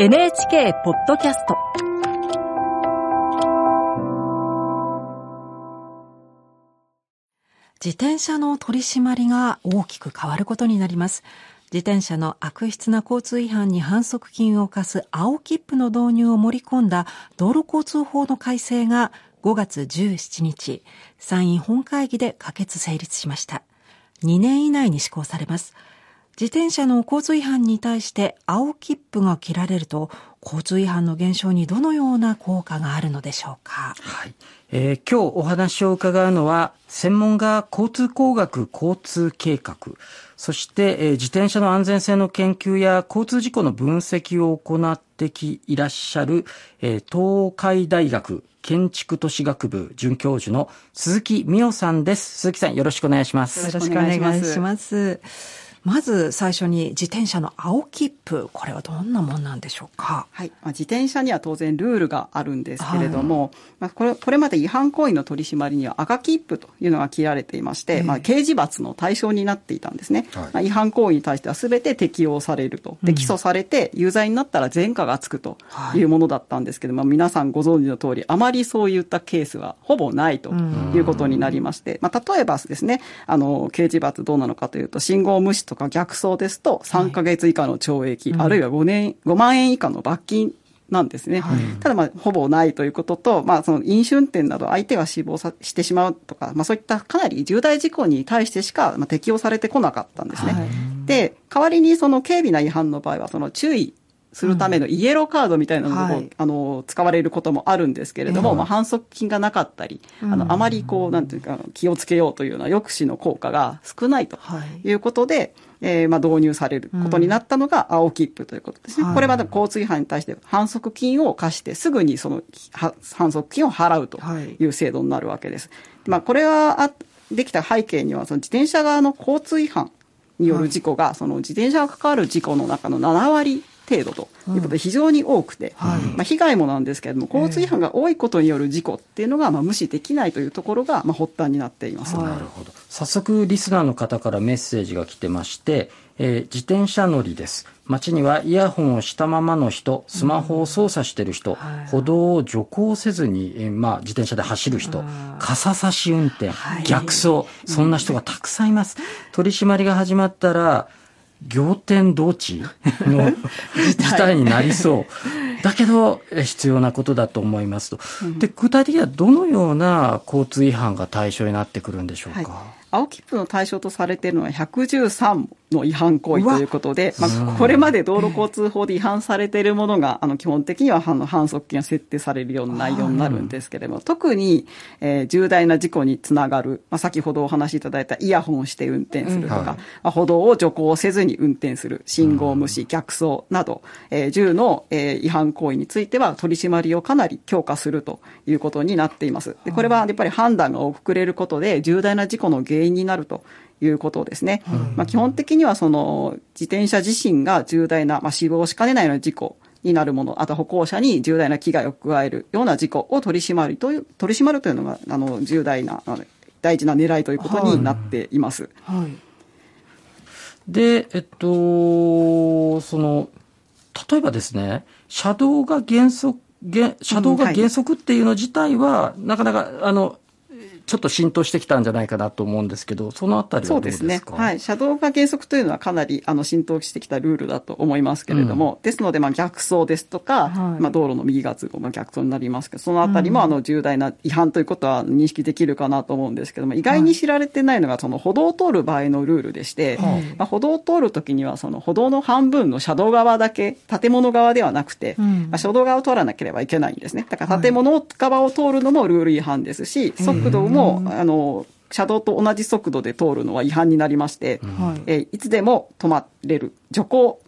NHK ポッドキャスト自転車の取り締まりが大きく変わることになります。自転車の悪質な交通違反に反則金を課す青切符の導入を盛り込んだ道路交通法の改正が5月17日、参院本会議で可決成立しました。2年以内に施行されます。自転車の交通違反に対して青切符が切られると交通違反の減少にどのような効果があるのでしょうか？はい。えー、今日お話を伺うのは専門が交通工学交通計画そして、えー、自転車の安全性の研究や交通事故の分析を行ってきいらっしゃる、えー、東海大学建築都市学部准教授の鈴木美代さんです。鈴木さんよろしくお願いします。よろしくお願いします。まず最初に自転車の青切符、これはどんなもんなんでしょうか？はい。まあ、自転車には当然ルールがあるんですけれども、はい、まあ、これ、これまで違反行為の取り締まりには赤切符というのが切られていまして、えー、まあ、刑事罰の対象になっていたんですね。はい、まあ、違反行為に対しては全て適用されると。で、起訴されて有罪になったら前科がつくというものだったんですけども、はい、皆さんご存知の通り、あまりそういったケースはほぼないということになりまして、まあ、例えばですね、あの、刑事罰どうなのかというと、信号無視とか逆走ですと3ヶ月以下の懲役、はい、あるいは5年、5万円以下の罰金なんですね。はい、ただ、まあ、ほぼないということと、まあ、その飲酒運転など相手が死亡さしてしまうとか、まあ、そういったかなり重大事故に対してしか、まあ、適用されてこなかったんですね。はい、で、代わりにその軽微な違反の場合は、その注意するためのイエローカードみたいなのも、うん、あの、使われることもあるんですけれども、まあ、反則金がなかったり、あの、あまりこう、なんていうか、気をつけようというような抑止の効果が少ないとい。うことで、はいえー、まあ導入されることになったのが青切符ということですね。うん、これは交通違反に対して反則金を課してすぐにその反則金を払うとい。う制度になるわけです。はい、まあこれはあできた背景にはその自転車側の交通違反による事故が、その自転車が関わる事故の中の7割程度ということで非常に多くて、まあ、被害もなんですけれども交通違反が多いことによる事故っていうのがまあ無視できないというところがまあ発端になっています、はい、なるほど。早速リスナーの方からメッセージが来てまして、えー、自転車乗りです。街にはイヤホンをしたままの人、スマホを操作してる人、うん。はい、歩道を徐行せずに、えー、まあ、自転車で走る人、傘差し運転、はい、逆走、そんな人がたくさんいます。取り締まりが始まったら、仰天同地の 事態になりそう。だけど、必要なことだと思いますと。で、具体的にはどのような交通違反が対象になってくるんでしょうか？はい青切符の対象とされているのは113の違反行為ということで、まあ、これまで道路交通法で違反されているものが、あの、基本的には反則金が設定されるような内容になるんですけれども、特に、えー、重大な事故につながる、まあ、先ほどお話しいただいたイヤホンをして運転するとか、うん。はい、まあ、歩道を徐行せずに運転する、信号無視、逆走など、えー、10の、えー、違反行為については取り締まりをかなり強化するということになっています。でこれはやっぱり判断が遅れることで重大な事故の原因になるということですね。まあ、基本的にはその自転車自身が重大な、まあ、死亡しかねないような事故になるもの、あと歩行者に重大な危害を加えるような事故を取り締まるという、取り締まるというのが、あの、重大な、大事な狙いということになっています。はい、はい、で、えっと、その、例えばですね、車道が原則、車道が原則っていうの自体は、なかなか、あの、ちょっと浸透してきたんじゃないかなと思うんですけど、そのあたりはどうですか？そうですね。はい。車道が原則というのはかなりあの浸透してきたルールだと思いますけれども、うん、ですので、まあ逆走ですとか、はい、まあ道路の右側通行、まあ逆走になりますけど、そのあたりもあの重大な違反ということは認識できるかなと思うんですけども、意外に知られてないのがその歩道を通る場合のルールでして、はい、まあ、歩道を通るときにはその歩道の半分の車道側だけ、建物側ではなくて、うん、まあ、車道側を通らなければいけないんですね。だから建物側を通るのもルール違反ですし、速度も、あの、車道と同じ速度で通るのは違反になりまして、はい、えー、いつでも止まれる徐行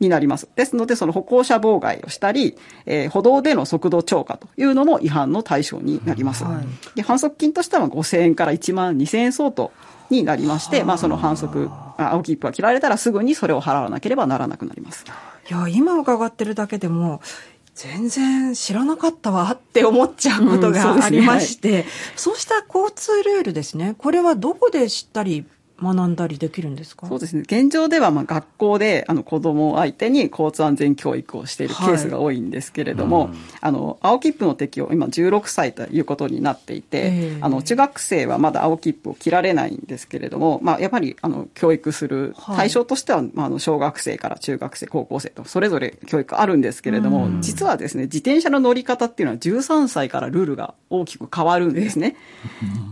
になります。ですので、その歩行者妨害をしたり、えー、歩道での速度超過というのも違反の対象になります。はい、で反則金としては5000円から1万2000円相当になりまして、まあその反則、青切符が切られたらすぐにそれを払わなければならなくなります。いや、今伺ってるだけでも、全然知らなかったわって思っちゃうことがありまして、うんそうねはい、そうした交通ルールですね。これはどこで知ったり学んだりできるんですかそうですね。現状では、まあ、学校で、あの、子供相手に交通安全教育をしているケースが多いんですけれども、はい、あの、青切符の適用、今16歳ということになっていて、あの、中学生はまだ青切符を切られないんですけれども、まあ、やっぱり、あの、教育する対象としては、はい、まあ、あの、小学生から中学生、高校生と、それぞれ教育あるんですけれども、実はですね、自転車の乗り方っていうのは13歳からルールが大きく変わるんですね。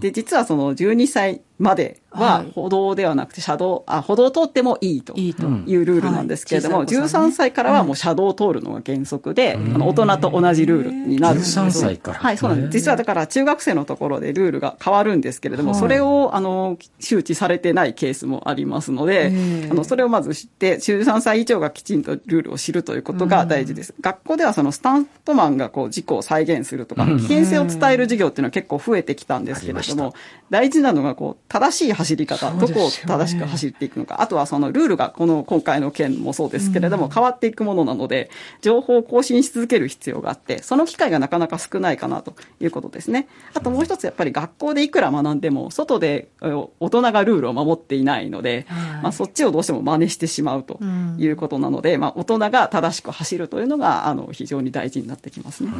で、実はその12歳までは歩道ではなくて車道、あ、歩道を通ってもいいというルールなんですけれども、13歳からはもう車道を通るのが原則で、あの大人と同じルールになるんです。13歳から。はい、そうなんです。実はだから中学生のところでルールが変わるんですけれども、それをあの周知されてないケースもありますので、あのそれをまず知って、13歳以上がきちんとルールを知るということが大事です。学校ではそのスタントマンがこう事故を再現するとか、危険性を伝える授業っていうのは結構増えてきたんですけれども、大事なのがこう正しい走り方、どこを正しく走っていくのか、あとはそのルールがこの今回の件もそうですけれども、変わっていくものなので、情報を更新し続ける必要があって、その機会がなかなか少ないかなということですね。あともう一つやっぱり学校でいくら学んでも、外で大人がルールを守っていないので、まあそっちをどうしても真似してしまうということなので、まあ大人が正しく走るというのが、あの、非常に大事になってきますね。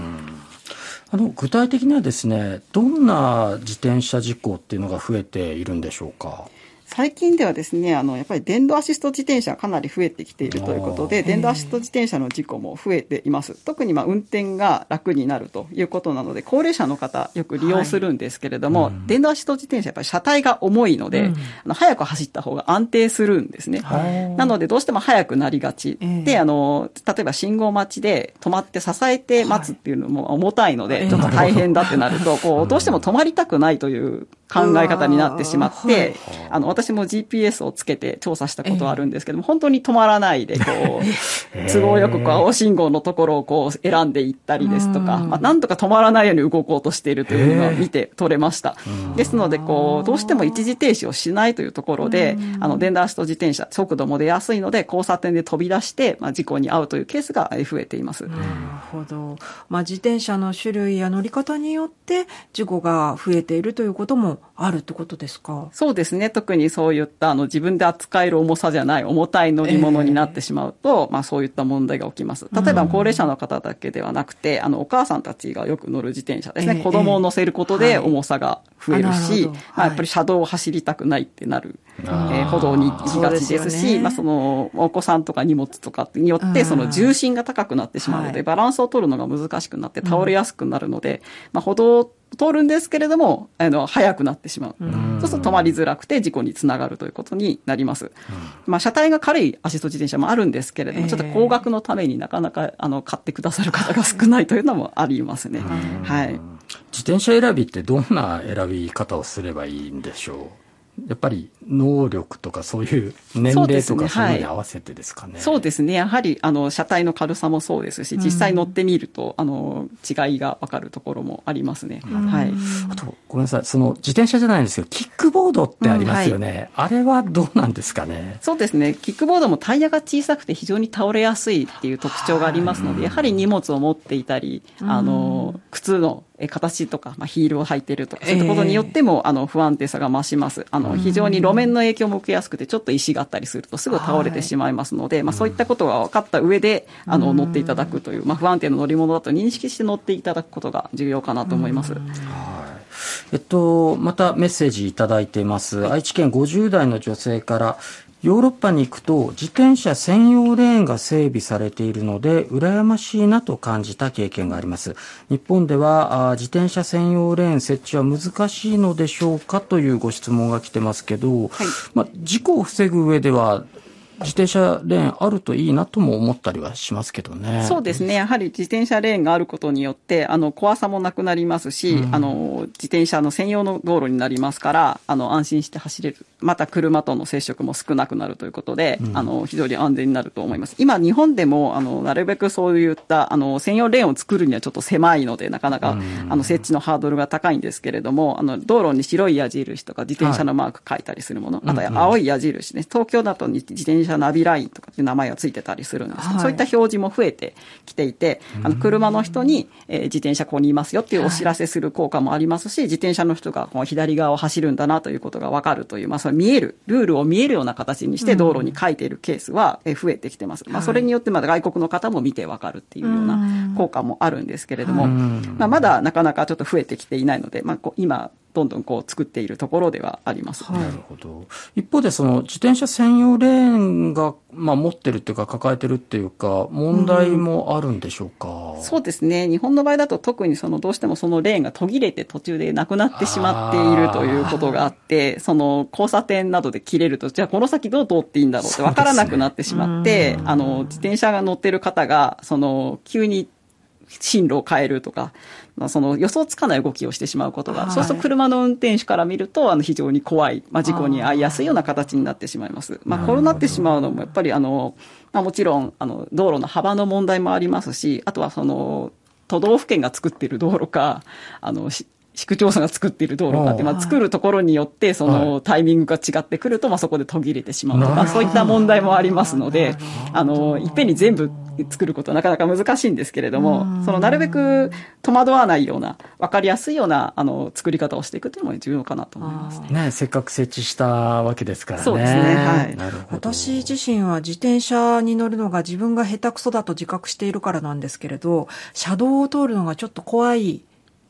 あの具体的にはですね、どんな自転車事故っていうのが増えているんでしょうか？最近ではですね、あの、やっぱり電動アシスト自転車かなり増えてきているということで、電動アシスト自転車の事故も増えています。特にまあ運転が楽になるということなので、高齢者の方よく利用するんですけれども、はいうん、電動アシスト自転車やっぱり車体が重いので、うん、あの早く走った方が安定するんですね。はい、なのでどうしても速くなりがち。えー、で、あの、例えば信号待ちで止まって支えて待つっていうのも重たいので、はい、ちょっと大変だってなると、こう、どうしても止まりたくないという考え方になってしまって、あの、私も GPS をつけて調査したことはあるんですけども、本当に止まらないで、こう、都合よくこう、青信号のところをこう、選んでいったりですとか、まあ、なんとか止まらないように動こうとしているというのが見て取れました。ですので、こう、どうしても一時停止をしないというところで、あの、電動アシスト自転車、速度も出やすいので、交差点で飛び出して、まあ、事故に遭うというケースが増えています。なるほど。まあ、自転車の種類や乗り方によって、事故が増えているということもあるってことですか？そうですね。特にそういったあの自分で扱える重さじゃない重たい乗り物になってしまうと、えー、まあそういった問題が起きます。例えば高齢者の方だけではなくて、あのお母さんたちがよく乗る自転車ですね。えー、子供を乗せることで重さが増えるし、まあ、やっぱり車道を走りたくないってなる、えー、歩道に行きがちですし、ね、まあそのお子さんとか荷物とかによってその重心が高くなってしまうので、バランスを取るのが難しくなって倒れやすくなるので、まあ歩道通るんですけれども、あの、速くなってしまう。そうすると止まりづらくて事故につながるということになります。まあ、車体が軽いアシスト自転車もあるんですけれども、ちょっと高額のためになかなか、あの、買ってくださる方が少ないというのもありますね。はい。自転車選びってどんな選び方をすればいいんでしょう？やっぱり能力とかそういう年齢とかそういうのに合わせてですかね。そうですね。やはり、あの、車体の軽さもそうですし、実際乗ってみると、うん、あの、違いがわかるところもありますね。うん、はい。あと、ごめんなさい。その、自転車じゃないんですけど、キックボードってありますよね。うんはい、あれはどうなんですかね？そうですね。キックボードもタイヤが小さくて非常に倒れやすいっていう特徴がありますので、やはり荷物を持っていたり、あの、靴の形とか、まあ、ヒールを履いてるとか、そういったことによっても、えー、あの、不安定さが増します。あの、非常に路面の影響も受けやすくて、ちょっと石があったりするとすぐ倒れてしまいますので、はい、まあ、そういったことが分かった上で、あの、乗っていただくという、まあ、不安定な乗り物だと認識して乗っていただくことが重要かなと思います。はい。えっと、またメッセージいただいています。愛知県50代の女性から、ヨーロッパに行くと自転車専用レーンが整備されているので羨ましいなと感じた経験があります日本では自転車専用レーン設置は難しいのでしょうかというご質問が来てますけど、はい、まあ、事故を防ぐ上では自転車レーンあるといいなとも思ったりはしますけどね。そうですね。やはり自転車レーンがあることによって、あの、怖さもなくなりますし、うん、あの、自転車の専用の道路になりますから、あの、安心して走れる。また車との接触も少なくなるということで、うん、あの、非常に安全になると思います。今、日本でも、あの、なるべくそういった、あの、専用レーンを作るにはちょっと狭いので、なかなか、うん、あの、設置のハードルが高いんですけれども、あの、道路に白い矢印とか自転車のマーク書いたりするもの、はい、あと青い矢印ね、東京だと自転車ナビラインとかっていう名前がついてたりするんです。けど、はい、そういった表示も増えてきていて、あの車の人に、えー、自転車ここにいますよっていうお知らせする効果もありますし、自転車の人がこの左側を走るんだなということがわかるという、まあ、その見える、ルールを見えるような形にして道路に書いているケースは増えてきてます。まあ、それによってまだ外国の方も見てわかるっていうような効果もあるんですけれども、まあ、まだなかなかちょっと増えてきていないので、まあ、今、どんどんこう作っているところではあります。なるほど。一方でその自転車専用レーンがまあ持ってるっていうか抱えてるっていうか問題もあるんでしょうか、うん、そうですね。日本の場合だと特にそのどうしてもそのレーンが途切れて途中でなくなってしまっているということがあって、その交差点などで切れると、じゃあこの先どう通っていいんだろうってわからなくなってしまって、ね、あの自転車が乗ってる方がその急に進路を変えるとか、まあ、その予想つかない動きをしてしまうことが、はい、そうすると車の運転手から見ると、あの非常に怖い、まあ、事故に遭いやすいような形になってしまいます。まあ、こうなってしまうのも、やっぱりあの、まあ、もちろん、あの、道路の幅の問題もありますし、あとはその、都道府県が作っている道路か、あの、市区町村が作っている道路があって、まあ、作るところによって、そのタイミングが違ってくると、まあ、そこで途切れてしまうとか、そういった問題もありますので、あの、いっぺんに全部作ることはなかなか難しいんですけれども、そのなるべく戸惑わないような、わかりやすいような、あの、作り方をしていくというのも重要かなと思いますね。ねせっかく設置したわけですからね。そうですね。はい。なるほど。私自身は自転車に乗るのが自分が下手くそだと自覚しているからなんですけれど、車道を通るのがちょっと怖い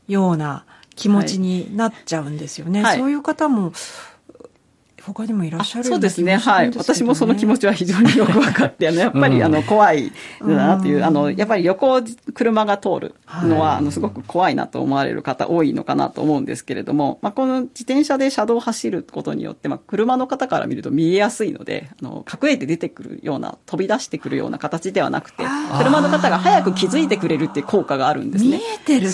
ような、気持ちになっちゃうんですよね。はい、そういう方も他にもいらっしゃるそうですね。はい。私もその気持ちは非常によく分かって、あの、やっぱり、あの、怖いなという、あの、やっぱり横、車が通るのは、あの、すごく怖いなと思われる方多いのかなと思うんですけれども、まあ、この自転車で車道を走ることによって、まあ、車の方から見ると見えやすいので、あの、隠れて出てくるような、飛び出してくるような形ではなくて、車の方が早く気づいてくれるっていう効果があるんですね。見えてる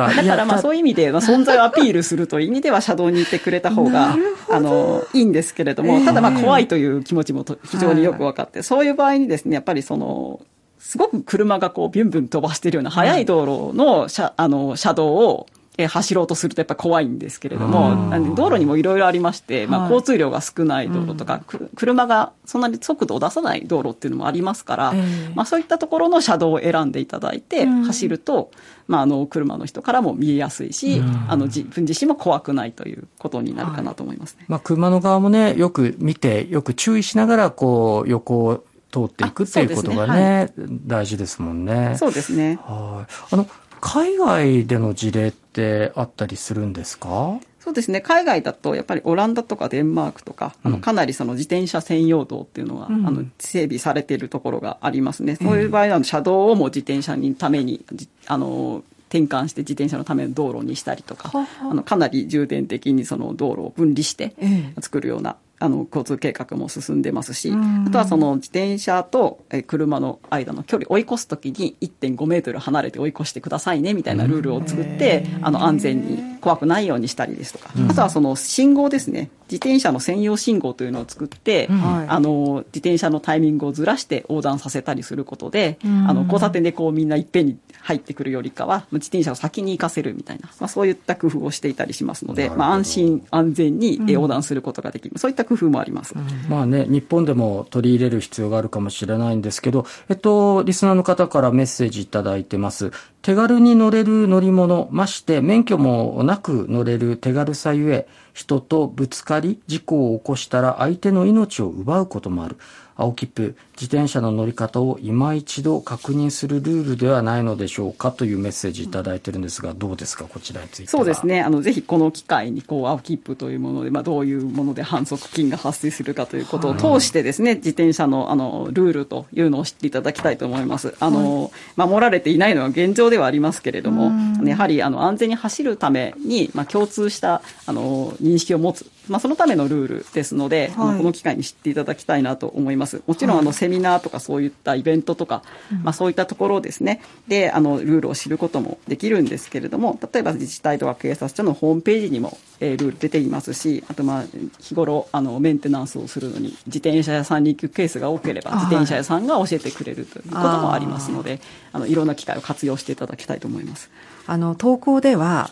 はい。だからまあそういう意味で、まあ、存在をアピールするという意味では車道にいてくれた方が、あの、いいんですけれども、ただまあ怖いという気持ちも非常によく分かって、そういう場合にですね、やっぱりその、すごく車がこうビュンビュン飛ばしているような速い道路の車,、あの車道をえ走ろうとするとやっぱ怖いんですけれども、道路にもいろいろありまして、まあ、交通量が少ない道路とか、はい、車がそんなに速度を出さない道路っていうのもありますから、まあ、そういったところの車道を選んでいただいて走ると、まあ、あの車の人からも見えやすいし、あの自分自身も怖くないということになるかなと思いますね。はい、まあ、車の側もね、よく見て、よく注意しながら、こう、横を通っていくっていうことがね、ねはい、大事ですもんね。そうですね。はい。あの、海外での事例ってあったりするんですか？そうですね。海外だと、やっぱりオランダとかデンマークとか、あの、かなりその自転車専用道っていうのが、うん、あの、整備されているところがありますね。そういう場合は、車道をも自転車にために、あの、転換して自転車のための道路にしたりとか、あの、かなり重点的にその道路を分離して作るようなあの交通計画も進んでますし、あとはその自転車と車の間の距離追い越すときに1.5メートル離れて追い越してくださいねみたいなルールを作って、あの安全に怖くないようにしたりですとか、あとはその信号ですね。自転車の専用信号というのを作って、うん、あの自転車のタイミングをずらして横断させたりすることで、うん、あの交差点でこうみんないっぺんに入ってくるよりかは自転車を先に行かせるみたいな、まあ、そういった工夫をしていたりしますので、まあ、安心安全に横断することができる、そういった工夫もあります、まあね日本でも取り入れる必要があるかもしれないんですけど、えっと、リスナーの方からメッセージいただいてます手軽に乗れる乗り物まして免許もなく乗れる手軽さゆえ人とぶつかり事故を起こしたら相手の命を奪うこともある。青切符、自転車の乗り方を今一度確認するルールではないのでしょうかというメッセージいただいてるんですが、どうですか、こちらについてそうですね、あのぜひこの機会にこう青切符というもので、まあ、どういうもので反則金が発生するかということを通してですね、自転車のあのルールというのを知っていただきたいと思います。あの、守られていないのは現状ではありますけれども、やはりあの安全に走るために、まあ、共通したあの認識を持つまあ、そのためのルールですので、はい、この機会に知っていただきたいなと思います。もちろん、あの、セミナーとかそういったイベントとか、まあ、そういったところですね、で、あの、ルールを知ることもできるんですけれども、例えば自治体とか警察署のホームページにも、えー、ルール出ていますし、あと、まあ、日頃、あの、メンテナンスをするのに、自転車屋さんに行くケースが多ければ、自転車屋さんが教えてくれるということもありますので、あの、いろんな機会を活用していただきたいと思います。あの、投稿では、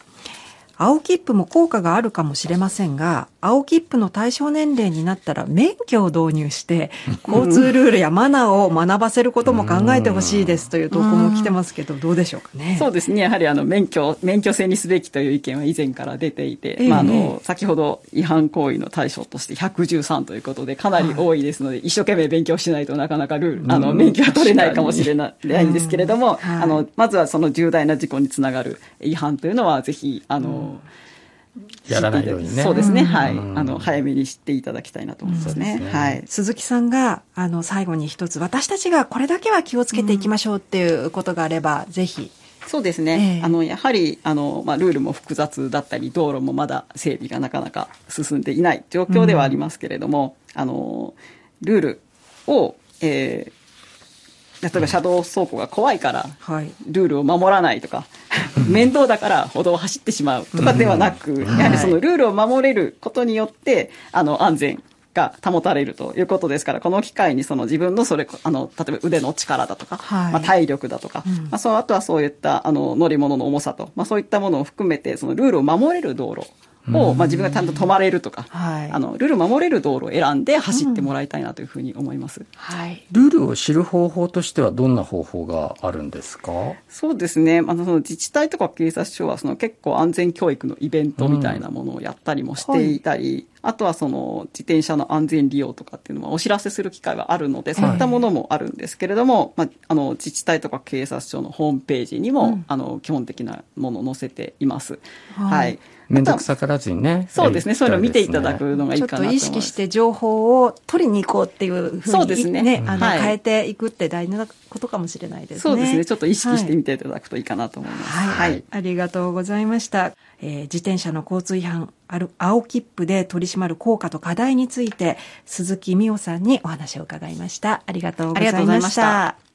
青切符も効果があるかもしれませんが、青切符の対象年齢になったら免許を導入して、交通ルールやマナーを学ばせることも考えてほしいですという投稿も来てますけど、どうでしょうかね。そうですね。やはりあの、免許、免許制にすべきという意見は以前から出ていて、えー、まあ、あの、先ほど違反行為の対象として113ということで、かなり多いですので、はい、一生懸命勉強しないとなかなかルール、あの、免許は取れないかもしれないんですけれども、はい、あの、まずはその重大な事故につながる違反というのは、ぜひ、あの、やらないようにね。そうですね。はい。あの、早めに知っていただきたいなと思いますね。ねはい。鈴木さんが、あの、最後に一つ、私たちがこれだけは気をつけていきましょうっていうことがあれば、ぜひ。そうですね、えー、あのやはりあの、まあ、ルールも複雑だったり道路もまだ整備がなかなか進んでいない状況ではありますけれども、うん、あのルールを、え例えば車道走行が怖いから、ルールを守らないとか、面倒だから歩道を走ってしまうとかではなく、やはりそのルールを守れることによって、あの、安全が保たれるということですから、この機会にその自分のそれ、あの、例えば腕の力だとか、はい、まあ、体力だとか、うん、まあ、そう、あとはそういった、あの、乗り物の重さと、まあ、そういったものを含めて、そのルールを守れる道路を、まあ、自分がちゃんと止まれるとか、はい、あのルール守れる道路を選んで走ってもらいたいなというふうに思います、うん、はい、ルールを知る方法としてはどんな方法があるんですか？そうですね。あのその自治体とか警察署はその結構安全教育のイベントみたいなものをやったりもしていたり、うんはい。あとはその自転車の安全利用とかっていうのはお知らせする機会はあるので、そういったものもあるんですけれども、はい、まあ、あの自治体とか警察署のホームページにも、うん、あの基本的なものを載せています。はい、はい面倒くさからずにね。そうですね。そういうのを見ていただくのがいいかなとちょっと意識して情報を取りに行こうっていうふうに、そうですね。ねあの、はい、変えていくって大事なことかもしれないですね。そうですね。ちょっと意識してみていただくといいかなと思います。はい。はい、ありがとうございました。えー、自転車の交通違反ある青切符で取り締まる効果と課題について鈴木美代さんにお話を伺いました。ありがとうございました。